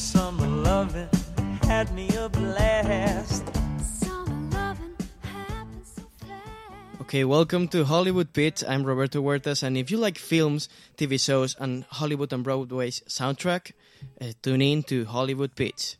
Summer loving had me a blast. Okay, welcome to Hollywood Pitch. I'm Roberto Huertas, and if you like films, TV shows, and Hollywood and Broadway's soundtrack, uh, tune in to Hollywood Pitch.